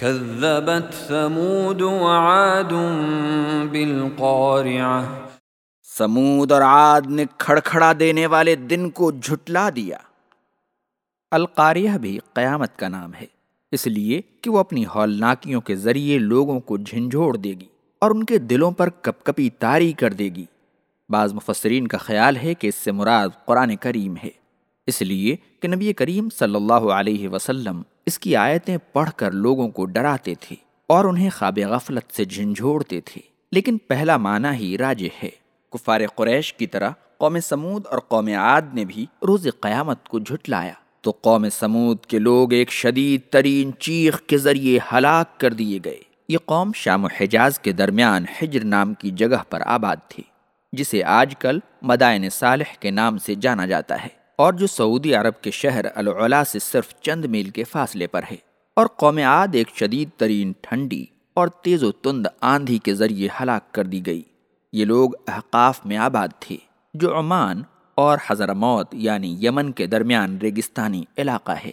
كذبت ثمود وعاد بالقارعة. سمود اور عاد نے کھڑکھڑا دینے والے دن کو جھٹلا دیا۔ القاریہ بھی قیامت کا نام ہے، اس لیے کہ وہ اپنی ہولناکیوں کے ذریعے لوگوں کو جھنجھوڑ دے گی اور ان کے دلوں پر کپ کپی تاری کر دے گی۔ بعض مفسرین کا خیال ہے کہ اس سے مراد قرآن کریم ہے۔ اس لیے کہ نبی کریم صلی اللہ علیہ وسلم اس کی آیتیں پڑھ کر لوگوں کو ڈراتے تھے اور انہیں خواب غفلت سے جھنجھوڑتے تھے۔ لیکن پہلا معنی ہی راج ہے۔ کفار قریش کی طرح قوم سمود اور قوم عاد نے بھی روز قیامت کو جھٹلایا۔ تو قوم سمود کے لوگ ایک شدید ترین چیخ کے ذریعے ہلاک کر دیے گئے۔ یہ قوم شام و حجاز کے درمیان حجر نام کی جگہ پر آباد تھی، جسے آج کل مدائن صالح کے نام سے جانا جاتا ہے۔ اور جو سعودی عرب کے شہر العلا سے صرف چند میل کے فاصلے پر ہے۔ اور قوم عاد ایک شدید ترین ٹھنڈی اور تیز و تند آندھی کے ذریعے ہلاک کر دی گئی۔ یہ لوگ احقاف میں آباد تھے، جو عمان اور حضرموت یعنی یمن کے درمیان ریگستانی علاقہ ہے۔